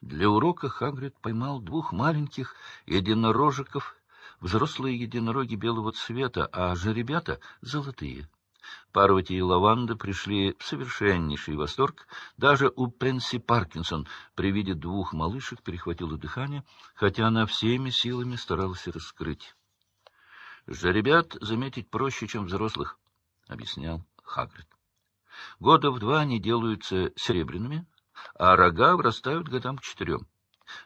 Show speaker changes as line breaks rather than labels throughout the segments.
Для урока Хагрид поймал двух маленьких единорожиков, взрослые единороги белого цвета, а жеребята — золотые. Парвати и Лаванда пришли в совершеннейший восторг. Даже у Пенси Паркинсон при виде двух малышек перехватило дыхание, хотя она всеми силами старалась раскрыть. — Жеребят заметить проще, чем взрослых, — объяснял Хагрид. — Года в два они делаются серебряными, а рога вырастают годам к четырем.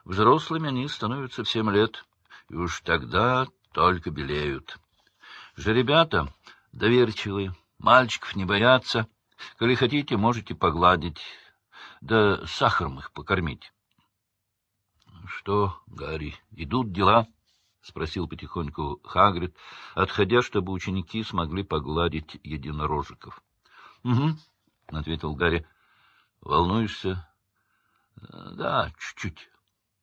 Взрослыми они становятся в семь лет, и уж тогда только белеют. Жеребята доверчивые, мальчиков не боятся. Коли хотите, можете погладить, да сахаром их покормить. — Что, Гарри, идут дела? — спросил потихоньку Хагрид, отходя, чтобы ученики смогли погладить единорожиков. — Угу, — ответил Гарри. — Волнуешься? — Да, чуть-чуть.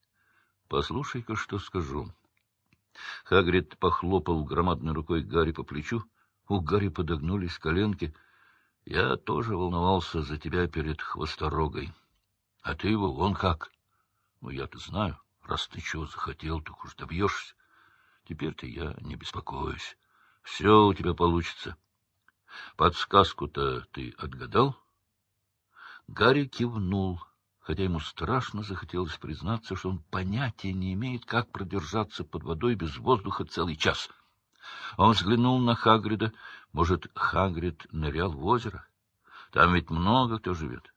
— Послушай-ка, что скажу. Хагрид похлопал громадной рукой Гарри по плечу. У Гарри подогнулись коленки. — Я тоже волновался за тебя перед хвосторогой. А ты его вон как. Ну, я-то знаю, раз ты чего захотел, так уж добьешься. Теперь-то я не беспокоюсь. Все у тебя получится. Подсказку-то ты отгадал? Гарри кивнул, хотя ему страшно захотелось признаться, что он понятия не имеет, как продержаться под водой без воздуха целый час. Он взглянул на Хагрида. Может, Хагрид нырял в озеро? Там ведь много кто живет.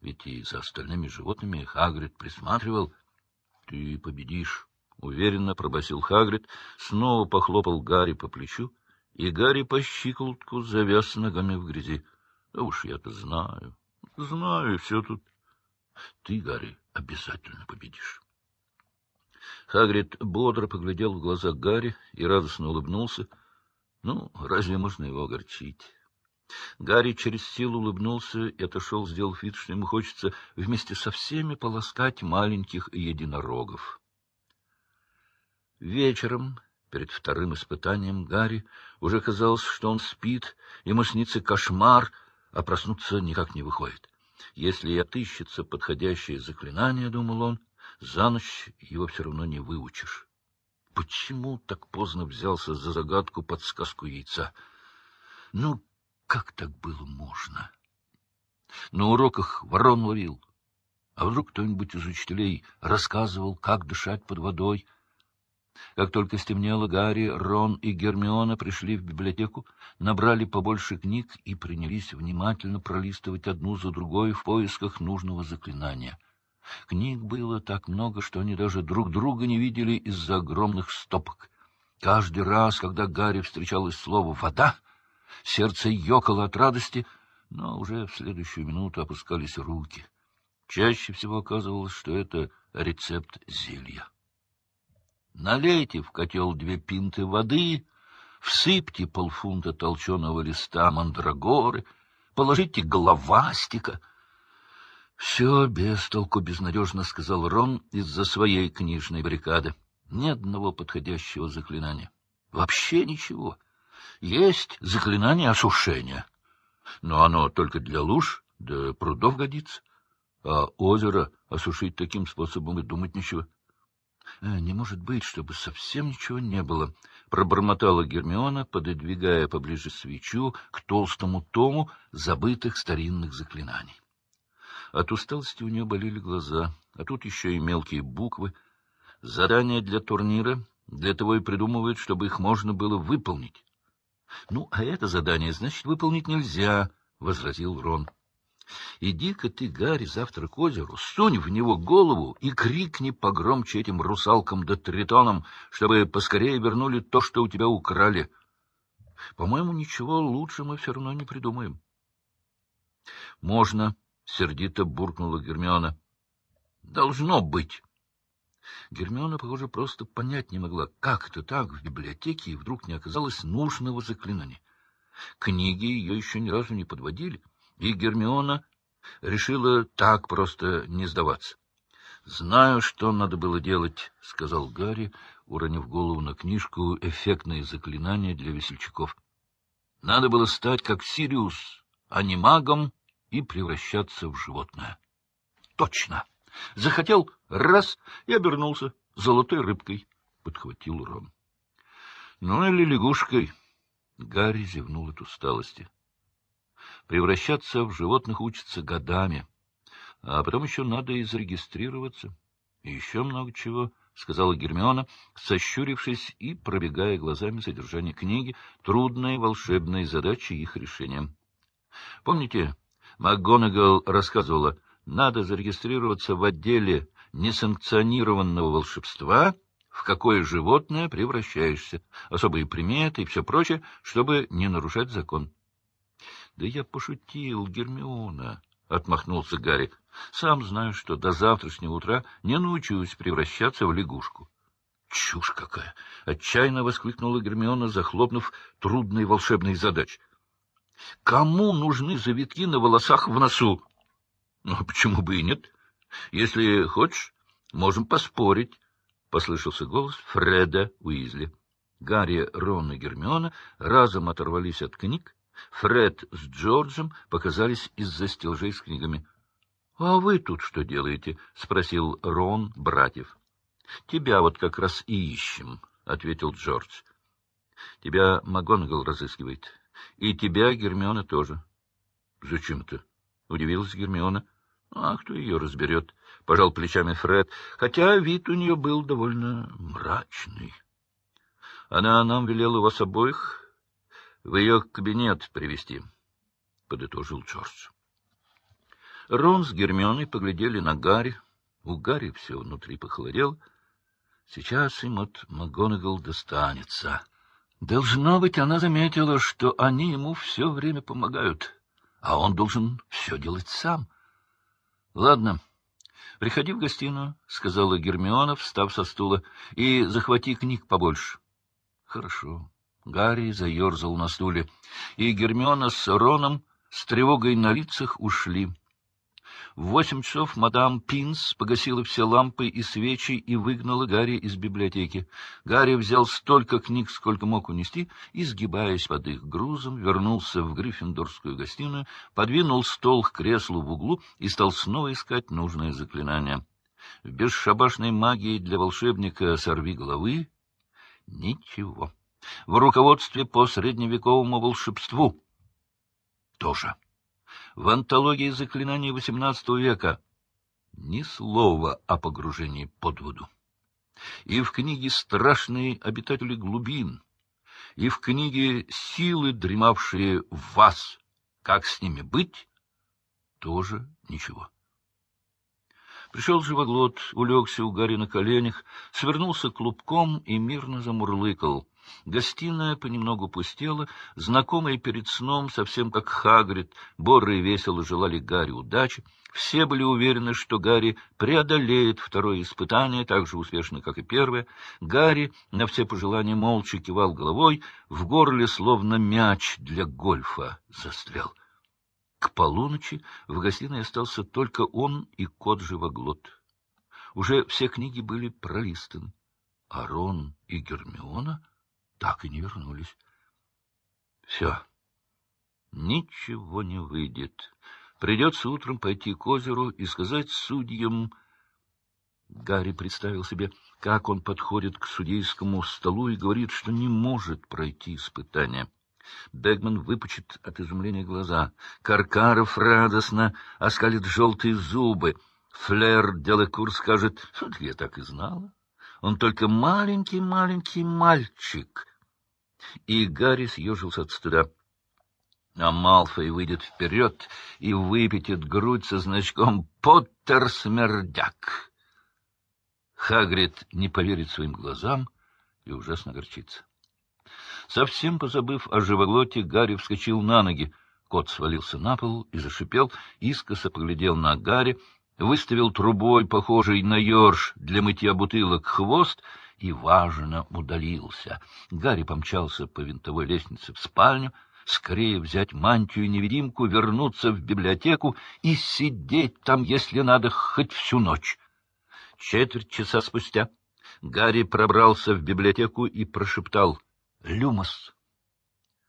Ведь и за остальными животными Хагрид присматривал. — Ты победишь, — уверенно пробасил Хагрид, снова похлопал Гарри по плечу, и Гарри по щиколотку завяз ногами в грязи. — Да уж я-то знаю, знаю, все тут. Ты, Гарри, обязательно победишь. Хагрид бодро поглядел в глаза Гарри и радостно улыбнулся. Ну, разве можно его огорчить? Гарри через силу улыбнулся и отошел, сделав вид, что ему хочется вместе со всеми полоскать маленьких единорогов. Вечером, перед вторым испытанием, Гарри уже казалось, что он спит, ему снится кошмар, а проснуться никак не выходит. Если и отыщется подходящее заклинание, — думал он, — за ночь его все равно не выучишь. Почему так поздно взялся за загадку подсказку яйца? Ну, как так было можно? На уроках ворон ловил. А вдруг кто-нибудь из учителей рассказывал, как дышать под водой? Как только стемнело, Гарри, Рон и Гермиона пришли в библиотеку, набрали побольше книг и принялись внимательно пролистывать одну за другой в поисках нужного заклинания — Книг было так много, что они даже друг друга не видели из-за огромных стопок. Каждый раз, когда Гарри встречалось слово «вода», сердце ёкало от радости, но уже в следующую минуту опускались руки. Чаще всего оказывалось, что это рецепт зелья. Налейте в котел две пинты воды, всыпьте полфунта толченого листа мандрагоры, положите головастика — все без толку безнадежно, — сказал Рон из-за своей книжной баррикады. Ни одного подходящего заклинания. Вообще ничего. Есть заклинание осушения. Но оно только для луж, да прудов годится. А озеро осушить таким способом и думать ничего. — Не может быть, чтобы совсем ничего не было, — пробормотала Гермиона, пододвигая поближе свечу к толстому тому забытых старинных заклинаний. От усталости у нее болели глаза, а тут еще и мелкие буквы. Задания для турнира для того и придумывают, чтобы их можно было выполнить. — Ну, а это задание, значит, выполнить нельзя, — возразил Рон. — Иди-ка ты, Гарри, завтра к озеру, сунь в него голову и крикни погромче этим русалкам да тритонам, чтобы поскорее вернули то, что у тебя украли. По-моему, ничего лучше мы все равно не придумаем. — Можно, — сердито буркнула Гермиона. — Должно быть. Гермиона, похоже, просто понять не могла, как это так в библиотеке и вдруг не оказалось нужного заклинания. Книги ее еще ни разу не подводили, и Гермиона решила так просто не сдаваться. — Знаю, что надо было делать, — сказал Гарри, уронив голову на книжку «Эффектные заклинания для весельчаков». — Надо было стать как Сириус, а не магом, и превращаться в животное. Точно! Захотел — раз, и обернулся золотой рыбкой, — подхватил Рон. — Ну или лягушкой. Гарри зевнул от усталости. Превращаться в животных учатся годами, а потом еще надо и зарегистрироваться. И еще много чего, — сказала Гермиона, сощурившись и пробегая глазами содержание книги, трудные волшебные задачи их решения. Помните, МакГонагал рассказывала, надо зарегистрироваться в отделе несанкционированного волшебства, в какое животное превращаешься, особые приметы и все прочее, чтобы не нарушать закон. — Да я пошутил, Гермиона, — отмахнулся Гарри. — Сам знаю, что до завтрашнего утра не научусь превращаться в лягушку. — Чушь какая! — отчаянно воскликнула Гермиона, захлопнув трудные волшебные задачи. — Кому нужны завитки на волосах в носу? — Ну, почему бы и нет? Если хочешь, можем поспорить, — послышался голос Фреда Уизли. Гарри, Рон и Гермиона разом оторвались от книг. Фред с Джорджем показались из-за стелжей с книгами. — А вы тут что делаете? — спросил Рон братьев. — Тебя вот как раз и ищем, — ответил Джордж. — Тебя МакГонагал разыскивает. И тебя, Гермиона, тоже. — Зачем-то? — удивилась Гермиона. — А кто ее разберет? — пожал плечами Фред, хотя вид у нее был довольно мрачный. Она нам велела вас обоих в ее кабинет привести, подытожил Джордж. Рон с Гермионой поглядели на Гарри. У Гарри все внутри похолодело. Сейчас им от МакГонагал достанется. Должно быть, она заметила, что они ему все время помогают, а он должен все делать сам. — Ладно, приходи в гостиную, — сказала Гермиона, встав со стула, — и захвати книг побольше. — Хорошо. Гарри заерзал на стуле, и Гермиона с Роном с тревогой на лицах ушли. В восемь часов мадам Пинс погасила все лампы и свечи и выгнала Гарри из библиотеки. Гарри взял столько книг, сколько мог унести, и, сгибаясь под их грузом, вернулся в Гриффиндорскую гостиную, подвинул стол к креслу в углу и стал снова искать нужное заклинание. В бесшабашной магии для волшебника «Сорви головы» — ничего. В руководстве по средневековому волшебству — тоже в антологии заклинаний XVIII века ни слова о погружении под воду. И в книге «Страшные обитатели глубин», и в книге «Силы, дремавшие в вас, как с ними быть?» тоже ничего. Пришел живоглот, улегся у Гарри на коленях, свернулся клубком и мирно замурлыкал. Гостиная понемногу пустела, знакомые перед сном, совсем как Хагрид, боры весело желали Гарри удачи. Все были уверены, что Гарри преодолеет второе испытание так же успешно, как и первое. Гарри на все пожелания молча кивал головой, в горле словно мяч для гольфа застрял. К полуночи в гостиной остался только он и кот-живоглот. Уже все книги были пролистаны. А Рон и Гермиона так и не вернулись. Все. Ничего не выйдет. Придется утром пойти к озеру и сказать судьям... Гарри представил себе, как он подходит к судейскому столу и говорит, что не может пройти испытание. Бегман выпучит от изумления глаза. Каркаров радостно оскалит желтые зубы. Флер Делакур скажет, я так и знала. Он только маленький-маленький мальчик, и Гарри съежился от стыда. А Малфой выйдет вперед и выпятит грудь со значком «Поттер-смердяк». Хагрид не поверит своим глазам и ужасно горчится. Совсем позабыв о живоглоте, Гарри вскочил на ноги. Кот свалился на пол и зашипел, искоса поглядел на Гарри, выставил трубой, похожий на ерш для мытья бутылок, хвост и важно удалился. Гарри помчался по винтовой лестнице в спальню, скорее взять мантию-невидимку, вернуться в библиотеку и сидеть там, если надо, хоть всю ночь. Четверть часа спустя Гарри пробрался в библиотеку и прошептал «Люмос».